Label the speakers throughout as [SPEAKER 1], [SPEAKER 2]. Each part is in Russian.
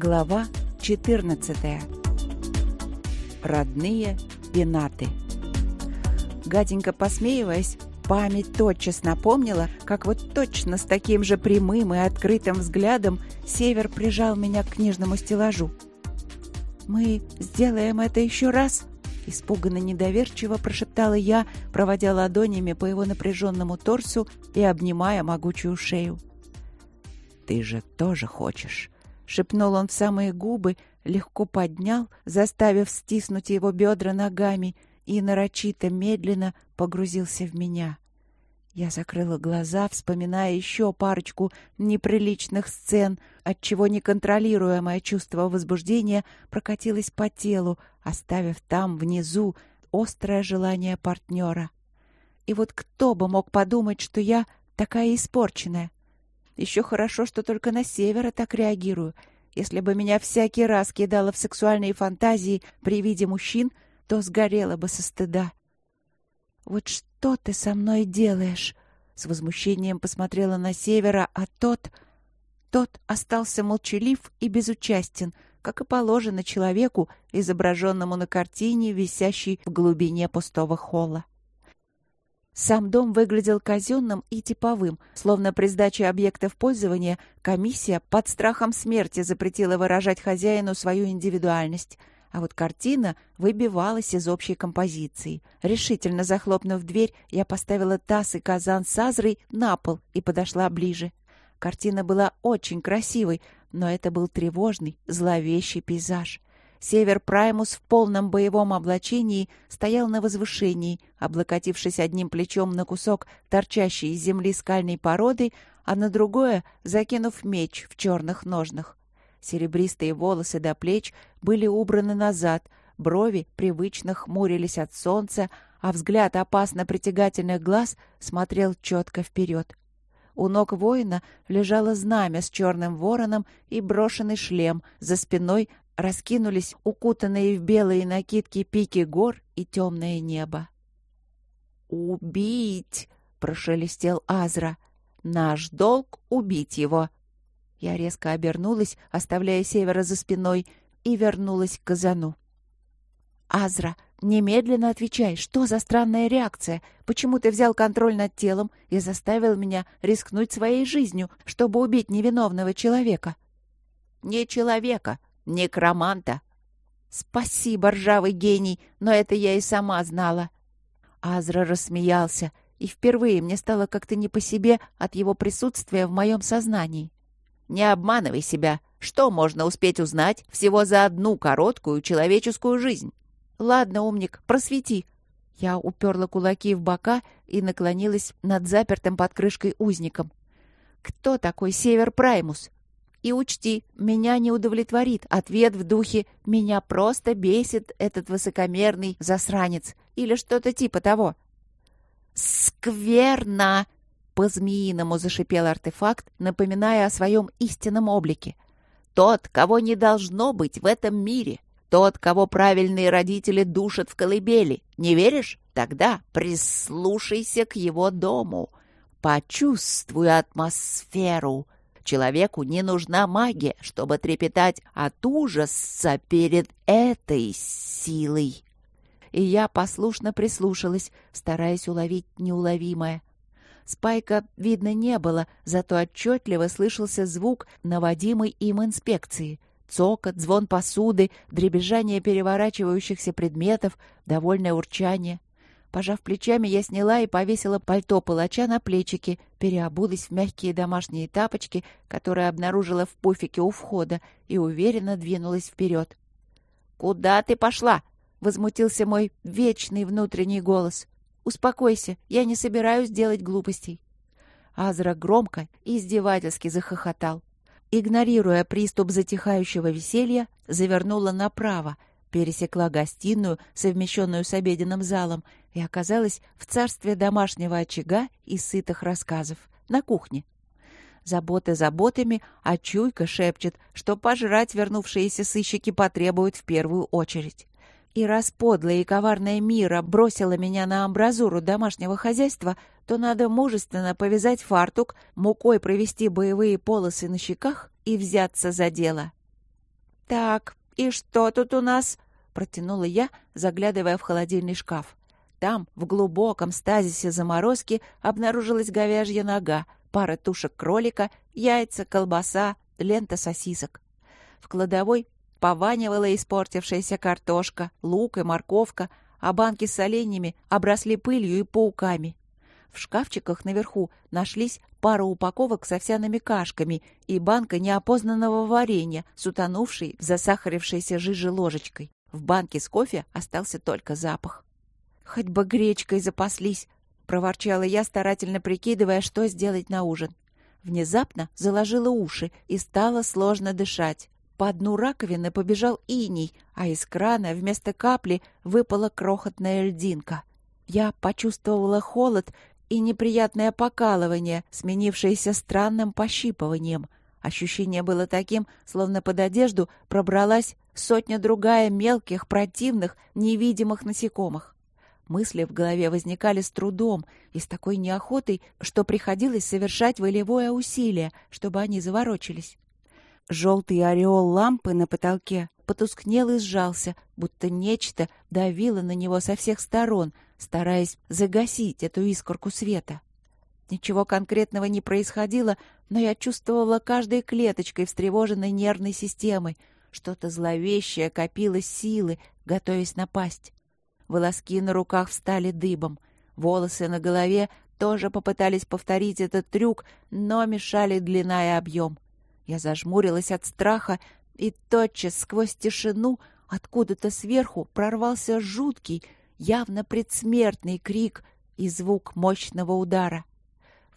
[SPEAKER 1] Глава 14. Родные пенаты. Гаденько посмеиваясь, память тотчас напомнила, как вот точно с таким же прямым и открытым взглядом Север прижал меня к книжному стеллажу. «Мы сделаем это еще раз?» Испуганно недоверчиво прошептала я, проводя ладонями по его напряженному торсу и обнимая могучую шею. «Ты же тоже хочешь?» — шепнул он в самые губы, легко поднял, заставив стиснуть его бедра ногами и нарочито медленно погрузился в меня. Я закрыла глаза, вспоминая еще парочку неприличных сцен, отчего неконтролируемое чувство возбуждения прокатилось по телу, оставив там, внизу, острое желание партнера. И вот кто бы мог подумать, что я такая испорченная? Еще хорошо, что только на севера так реагирую. Если бы меня всякий раз кидало в сексуальные фантазии при виде мужчин, то сгорела бы со стыда. «Вот что ты со мной делаешь?» С возмущением посмотрела на севера, а тот... Тот остался молчалив и безучастен, как и положено человеку, изображенному на картине, висящей в глубине пустого холла. Сам дом выглядел казенным и типовым, словно при сдаче объектов пользования комиссия под страхом смерти запретила выражать хозяину свою индивидуальность. А вот картина выбивалась из общей композиции. Решительно захлопнув дверь, я поставила таз и казан с азрой на пол и подошла ближе. Картина была очень красивой, но это был тревожный, зловещий пейзаж. Север Праймус в полном боевом облачении стоял на возвышении, облокотившись одним плечом на кусок торчащей из земли скальной породы, а на другое закинув меч в черных ножнах. Серебристые волосы до плеч были убраны назад, брови привычно хмурились от солнца, а взгляд опасно притягательных глаз смотрел четко вперед. У ног воина лежало знамя с черным вороном и брошенный шлем, за спиной раскинулись укутанные в белые накидки пики гор и темное небо. «Убить!» — прошелестел Азра. «Наш долг — убить его!» Я резко обернулась, оставляя севера за спиной, и вернулась к Казану. «Азра, немедленно отвечай, что за странная реакция? Почему ты взял контроль над телом и заставил меня рискнуть своей жизнью, чтобы убить невиновного человека?» «Не человека, некроманта. Спасибо, ржавый гений, но это я и сама знала. Азра рассмеялся, и впервые мне стало как-то не по себе от его присутствия в моем сознании. Не обманывай себя. Что можно успеть узнать всего за одну короткую человеческую жизнь? Ладно, умник, просвети. Я уперла кулаки в бока и наклонилась над запертым под крышкой узником. Кто такой Север Праймус? И учти, меня не удовлетворит ответ в духе «меня просто бесит этот высокомерный засранец» или что-то типа того. «Скверно!» — по-змеиному зашипел артефакт, напоминая о своем истинном облике. «Тот, кого не должно быть в этом мире, тот, кого правильные родители душат в колыбели. Не веришь? Тогда прислушайся к его дому, почувствуй атмосферу». Человеку не нужна магия, чтобы трепетать от ужаса перед этой силой. И я послушно прислушалась, стараясь уловить неуловимое. Спайка видно не было, зато отчетливо слышался звук наводимой им инспекции. Цокот, звон посуды, дребезжание переворачивающихся предметов, довольное урчание. Пожав плечами, я сняла и повесила пальто палача на плечики, переобулась в мягкие домашние тапочки, которые обнаружила в пуфике у входа, и уверенно двинулась вперед. «Куда ты пошла?» — возмутился мой вечный внутренний голос. «Успокойся, я не собираюсь делать глупостей». Азра громко и издевательски захохотал. Игнорируя приступ затихающего веселья, завернула направо, пересекла гостиную, совмещенную с обеденным залом, и оказалась в царстве домашнего очага и сытых рассказов, на кухне. Заботы заботами, а чуйка шепчет, что пожрать вернувшиеся сыщики потребуют в первую очередь. И раз подлая и коварная мира бросила меня на амбразуру домашнего хозяйства, то надо мужественно повязать фартук, мукой провести боевые полосы на щеках и взяться за дело. «Так, и что тут у нас?» — протянула я, заглядывая в холодильный шкаф. Там, в глубоком стазисе заморозки, обнаружилась говяжья нога, пара тушек кролика, яйца, колбаса, лента сосисок. В кладовой пованивала испортившаяся картошка, лук и морковка, а банки с оленями обросли пылью и пауками. В шкафчиках наверху нашлись пара упаковок с овсяными кашками и банка неопознанного варенья с утонувшей в засахарившейся жиже ложечкой. В банке с кофе остался только запах. «Хоть бы гречкой запаслись!» — проворчала я, старательно прикидывая, что сделать на ужин. Внезапно заложила уши и стало сложно дышать. По дну раковины побежал иней, а из крана вместо капли выпала крохотная льдинка. Я почувствовала холод и неприятное покалывание, сменившееся странным пощипыванием. Ощущение было таким, словно под одежду пробралась сотня-другая мелких, противных, невидимых насекомых. Мысли в голове возникали с трудом и с такой неохотой, что приходилось совершать волевое усилие, чтобы они заворочились. Желтый ореол лампы на потолке потускнел и сжался, будто нечто давило на него со всех сторон, стараясь загасить эту искорку света. Ничего конкретного не происходило, но я чувствовала каждой клеточкой встревоженной нервной системой. Что-то зловещее копилось силы, готовясь напасть. Волоски на руках встали дыбом. Волосы на голове тоже попытались повторить этот трюк, но мешали длина и объем. Я зажмурилась от страха, и тотчас сквозь тишину откуда-то сверху прорвался жуткий, явно предсмертный крик и звук мощного удара.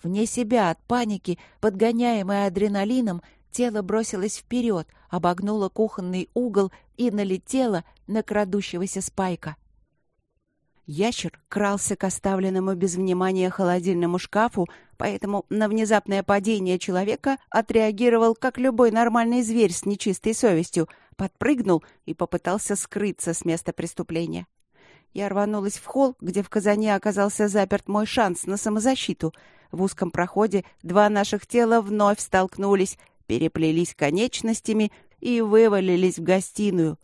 [SPEAKER 1] Вне себя от паники, подгоняемая адреналином, тело бросилось вперед, обогнуло кухонный угол и налетело на крадущегося спайка. Ящер крался к оставленному без внимания холодильному шкафу, поэтому на внезапное падение человека отреагировал, как любой нормальный зверь с нечистой совестью, подпрыгнул и попытался скрыться с места преступления. Я рванулась в холл, где в казане оказался заперт мой шанс на самозащиту. В узком проходе два наших тела вновь столкнулись, переплелись конечностями и вывалились в гостиную.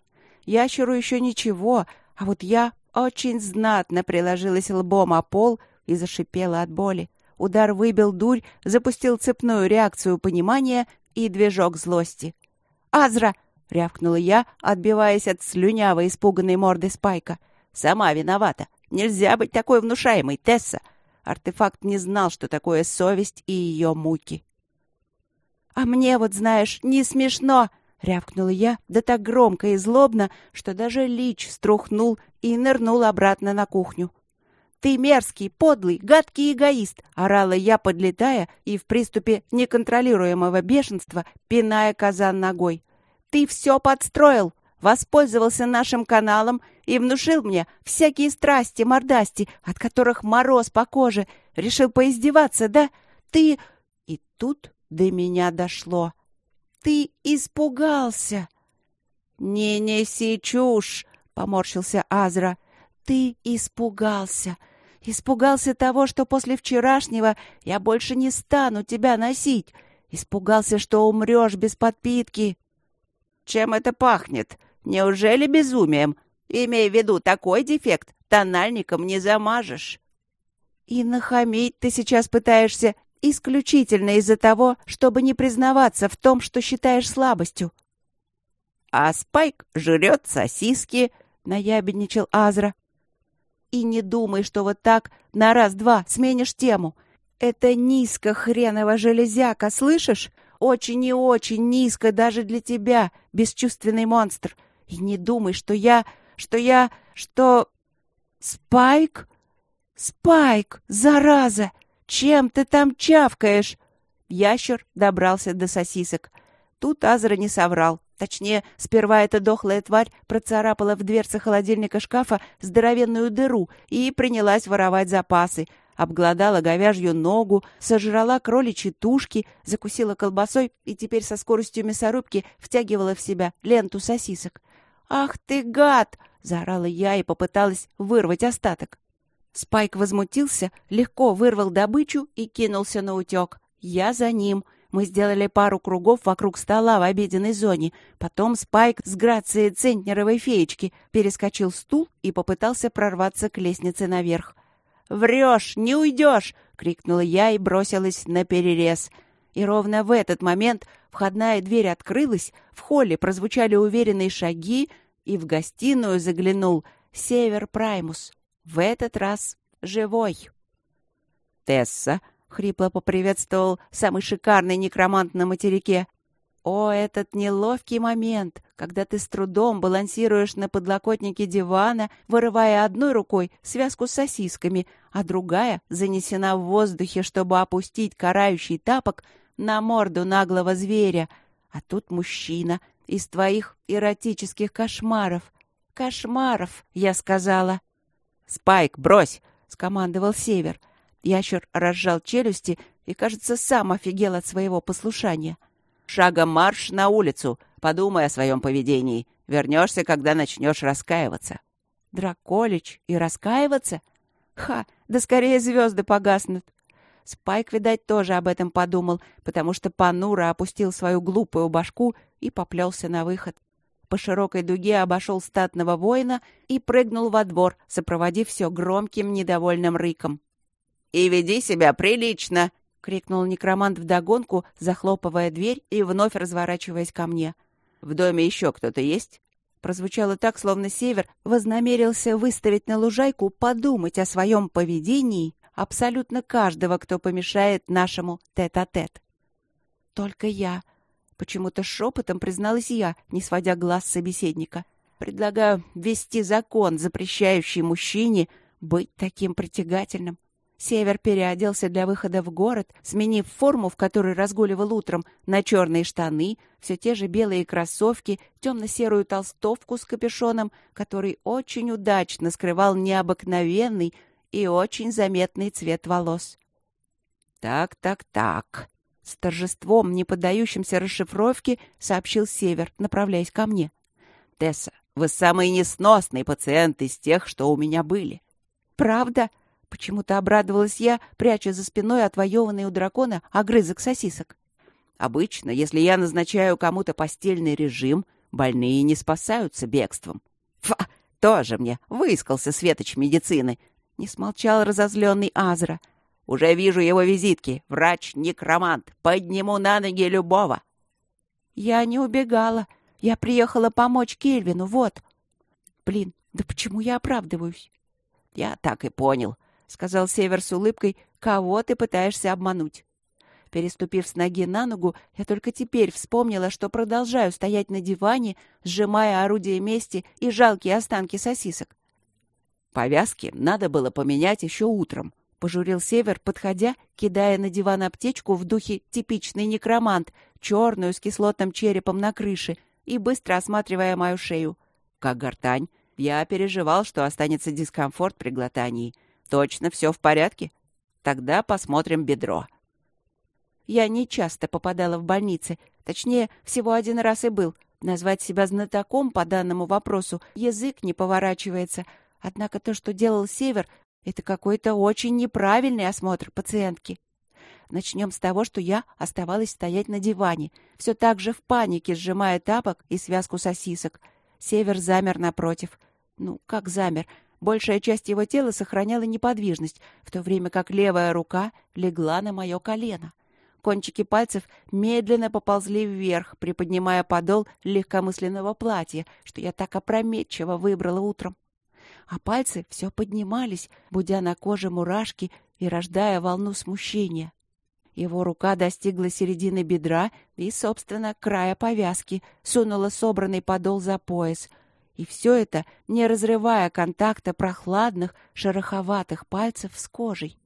[SPEAKER 1] Ящеру еще ничего, а вот я очень знатно приложилась лбом о пол и зашипела от боли. Удар выбил дурь, запустил цепную реакцию понимания и движок злости. «Азра!» — рявкнула я, отбиваясь от слюнявой испуганной морды Спайка. «Сама виновата. Нельзя быть такой внушаемой, Тесса!» Артефакт не знал, что такое совесть и ее муки. «А мне вот, знаешь, не смешно!» — рявкнула я, да так громко и злобно, что даже Лич струхнул и нырнул обратно на кухню. «Ты мерзкий, подлый, гадкий эгоист!» — орала я, подлетая и в приступе неконтролируемого бешенства пиная казан ногой. «Ты все подстроил! Воспользовался нашим каналом и внушил мне всякие страсти, мордасти, от которых мороз по коже. Решил поиздеваться, да? Ты...» И тут до меня дошло ты испугался!» «Не неси чушь!» — поморщился Азра. «Ты испугался! Испугался того, что после вчерашнего я больше не стану тебя носить! Испугался, что умрешь без подпитки!» «Чем это пахнет? Неужели безумием? Имей в виду, такой дефект тональником не замажешь!» «И нахамить ты сейчас пытаешься исключительно из-за того, чтобы не признаваться в том, что считаешь слабостью. «А Спайк жрет сосиски», — наябедничал Азра. «И не думай, что вот так на раз-два сменишь тему. Это низко, хреново железяка, слышишь? Очень и очень низко даже для тебя, бесчувственный монстр. И не думай, что я... что я... что... Спайк? Спайк, зараза! «Чем ты там чавкаешь?» Ящер добрался до сосисок. Тут Азра не соврал. Точнее, сперва эта дохлая тварь процарапала в дверце холодильника шкафа здоровенную дыру и принялась воровать запасы. Обглодала говяжью ногу, сожрала кроличьи тушки, закусила колбасой и теперь со скоростью мясорубки втягивала в себя ленту сосисок. «Ах ты, гад!» — заорала я и попыталась вырвать остаток. Спайк возмутился, легко вырвал добычу и кинулся на утек. Я за ним. Мы сделали пару кругов вокруг стола в обеденной зоне. Потом Спайк с грацией центнеровой феечки перескочил стул и попытался прорваться к лестнице наверх. «Врешь! Не уйдешь!» — крикнула я и бросилась на перерез. И ровно в этот момент входная дверь открылась, в холле прозвучали уверенные шаги, и в гостиную заглянул Север Праймус. В этот раз живой. «Тесса!» — хрипло поприветствовал самый шикарный некромант на материке. О, этот неловкий момент, когда ты с трудом балансируешь на подлокотнике дивана, вырывая одной рукой связку с сосисками, а другая занесена в воздухе, чтобы опустить карающий тапок на морду наглого зверя. А тут мужчина из твоих эротических кошмаров. Кошмаров, я сказала. «Спайк, брось!» — скомандовал Север. Ящер разжал челюсти и, кажется, сам офигел от своего послушания. «Шагом марш на улицу. Подумай о своем поведении. Вернешься, когда начнешь раскаиваться». «Драколич и раскаиваться? Ха, да скорее звезды погаснут». Спайк, видать, тоже об этом подумал, потому что понуро опустил свою глупую башку и поплелся на выход. По широкой дуге обошел статного воина и прыгнул во двор, сопроводив все громким недовольным рыком. «И веди себя прилично!» — крикнул некромант вдогонку, захлопывая дверь и вновь разворачиваясь ко мне. «В доме еще кто-то есть?» Прозвучало так, словно Север вознамерился выставить на лужайку подумать о своем поведении абсолютно каждого, кто помешает нашему тет-а-тет. -тет. «Только я», — почему-то шепотом призналась я, не сводя глаз собеседника. «Предлагаю ввести закон, запрещающий мужчине быть таким притягательным. Север переоделся для выхода в город, сменив форму, в которой разгуливал утром, на черные штаны, все те же белые кроссовки, темно-серую толстовку с капюшоном, который очень удачно скрывал необыкновенный и очень заметный цвет волос. «Так, так, так», — с торжеством, не поддающимся расшифровке, сообщил Север, направляясь ко мне. «Тесса, вы самый несносный пациент из тех, что у меня были». «Правда?» Почему-то обрадовалась я, пряча за спиной отвоеванный у дракона огрызок сосисок. Обычно, если я назначаю кому-то постельный режим, больные не спасаются бегством. Фа! Тоже мне выискался светоч медицины. Не смолчал разозленный Азра. Уже вижу его визитки. Врач-некромант. Подниму на ноги любого. Я не убегала. Я приехала помочь Кельвину, вот. Блин, да почему я оправдываюсь? Я так и понял. — сказал Север с улыбкой, — кого ты пытаешься обмануть? Переступив с ноги на ногу, я только теперь вспомнила, что продолжаю стоять на диване, сжимая орудие мести и жалкие останки сосисок. «Повязки надо было поменять еще утром», — пожурил Север, подходя, кидая на диван аптечку в духе типичный некромант, черную с кислотным черепом на крыше, и быстро осматривая мою шею. «Как гортань. Я переживал, что останется дискомфорт при глотании». Точно все в порядке? Тогда посмотрим бедро. Я не часто попадала в больницы, точнее, всего один раз и был. Назвать себя знатоком по данному вопросу язык не поворачивается. Однако то, что делал Север, это какой-то очень неправильный осмотр пациентки. Начнем с того, что я оставалась стоять на диване, все так же в панике, сжимая тапок и связку сосисок. Север замер напротив. Ну, как замер? Большая часть его тела сохраняла неподвижность, в то время как левая рука легла на мое колено. Кончики пальцев медленно поползли вверх, приподнимая подол легкомысленного платья, что я так опрометчиво выбрала утром. А пальцы все поднимались, будя на коже мурашки и рождая волну смущения. Его рука достигла середины бедра и, собственно, края повязки, сунула собранный подол за пояс — и все это, не разрывая контакта прохладных, шероховатых пальцев с кожей.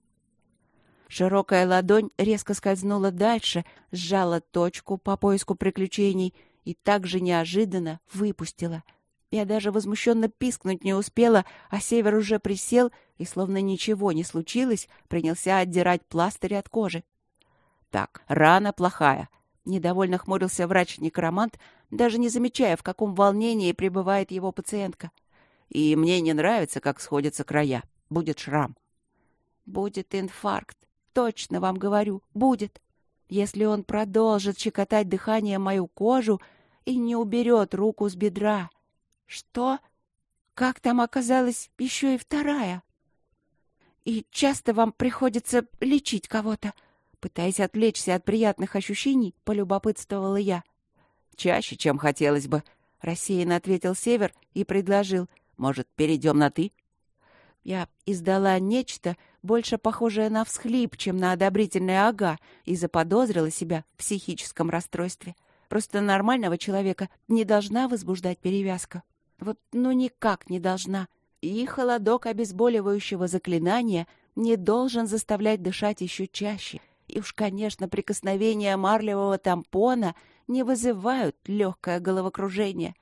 [SPEAKER 1] Широкая ладонь резко скользнула дальше, сжала точку по поиску приключений и так же неожиданно выпустила. Я даже возмущенно пискнуть не успела, а Север уже присел и, словно ничего не случилось, принялся отдирать пластырь от кожи. «Так, рана плохая», — недовольно хмурился врач-некромант, даже не замечая, в каком волнении пребывает его пациентка. И мне не нравится, как сходятся края. Будет шрам. Будет инфаркт. Точно вам говорю, будет. если он продолжит щекотать дыхание мою кожу и не уберет руку с бедра. Что? Как там оказалась еще и вторая? И часто вам приходится лечить кого-то? Пытаясь отвлечься от приятных ощущений, полюбопытствовала я.
[SPEAKER 2] Чаще, чем хотелось бы, рассеянно ответил Север и предложил. Может, перейдем на «ты»?
[SPEAKER 1] Я издала нечто, больше похожее на всхлип, чем на одобрительное «ага», и заподозрила себя в психическом расстройстве. Просто нормального человека не должна возбуждать перевязка. Вот ну никак не должна. И холодок обезболивающего заклинания не должен заставлять дышать еще чаще. И уж, конечно, прикосновения марлевого тампона не вызывают легкое головокружение.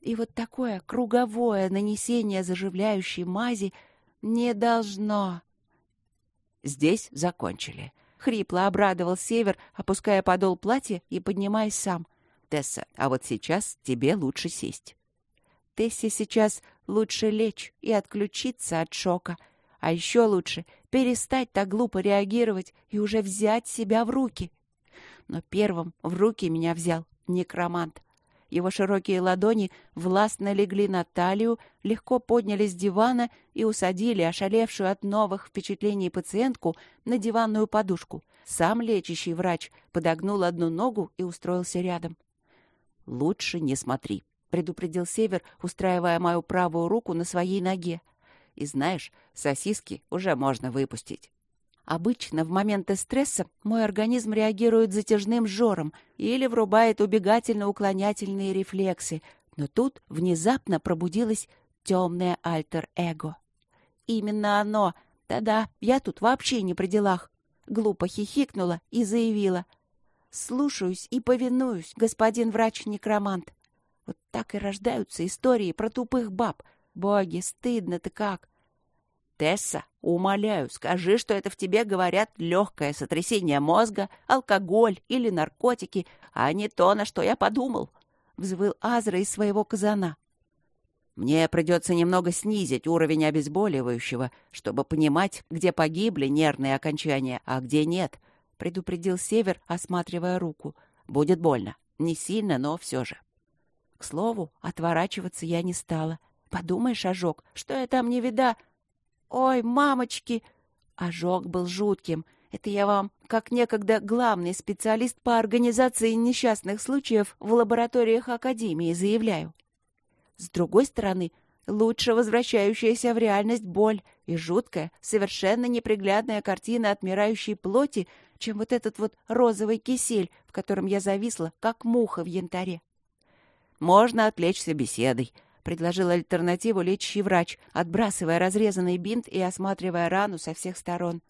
[SPEAKER 1] И вот такое круговое нанесение заживляющей мази — не должно.
[SPEAKER 2] Здесь закончили.
[SPEAKER 1] Хрипло обрадовал Север, опуская подол платья и поднимаясь сам.
[SPEAKER 2] Тесса, а вот сейчас тебе лучше сесть.
[SPEAKER 1] Тессе сейчас лучше лечь и отключиться от шока. А еще лучше перестать так глупо реагировать и уже взять себя в руки. Но первым в руки меня взял некромант. Его широкие ладони властно легли на талию, легко подняли с дивана и усадили ошалевшую от новых впечатлений пациентку на диванную подушку. Сам лечащий врач подогнул одну ногу и устроился рядом.
[SPEAKER 2] «Лучше не смотри», — предупредил Север, устраивая мою правую руку на своей ноге. «И знаешь, сосиски уже можно выпустить».
[SPEAKER 1] Обычно в моменты стресса мой организм реагирует затяжным жором или врубает убегательно-уклонятельные рефлексы, но тут внезапно пробудилось темное альтер-эго. Именно оно. Да-да, я тут вообще не при делах. Глупо хихикнула и заявила. «Слушаюсь и повинуюсь, господин врач-некромант». Вот так и рождаются истории про тупых баб. Боги, стыдно-то как.
[SPEAKER 2] Тесса, умоляю, скажи, что это в тебе говорят легкое сотрясение мозга, алкоголь или наркотики, а не то, на что я подумал. Взвыл Азра из своего казана. Мне придется немного снизить уровень обезболивающего, чтобы понимать, где погибли нервные окончания, а где нет, — предупредил Север, осматривая руку. Будет больно. Не сильно, но все же.
[SPEAKER 1] К слову, отворачиваться я не стала. Подумаешь, ожог, что я там не вида, «Ой, мамочки!» Ожог был жутким. Это я вам, как некогда главный специалист по организации несчастных случаев в лабораториях Академии, заявляю. С другой стороны, лучше возвращающаяся в реальность боль и жуткая, совершенно неприглядная картина отмирающей плоти, чем вот этот вот розовый кисель, в котором я зависла, как муха в янтаре.
[SPEAKER 2] Можно отвлечься беседой, предложил альтернативу лечащий врач, отбрасывая разрезанный бинт и осматривая рану со всех сторон.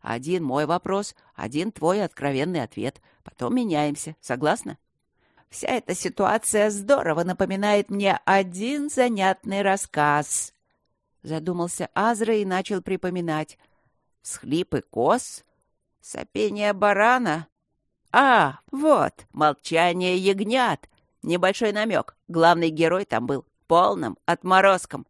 [SPEAKER 2] «Один мой вопрос, один твой откровенный ответ. Потом меняемся. Согласна?»
[SPEAKER 1] «Вся эта ситуация здорово напоминает мне один занятный рассказ», — задумался Азра и начал припоминать. «Схлипы коз? Сопение барана? А, вот, молчание ягнят. Небольшой намек. Главный герой там был полным отморозком.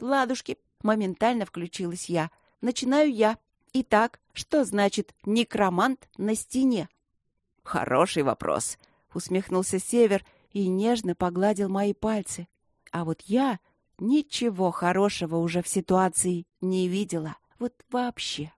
[SPEAKER 1] Ладушки, моментально включилась я. Начинаю я. Итак, что значит некромант на стене?
[SPEAKER 2] Хороший вопрос,
[SPEAKER 1] усмехнулся Север и нежно погладил мои пальцы. А вот я ничего хорошего уже в ситуации не видела. Вот вообще.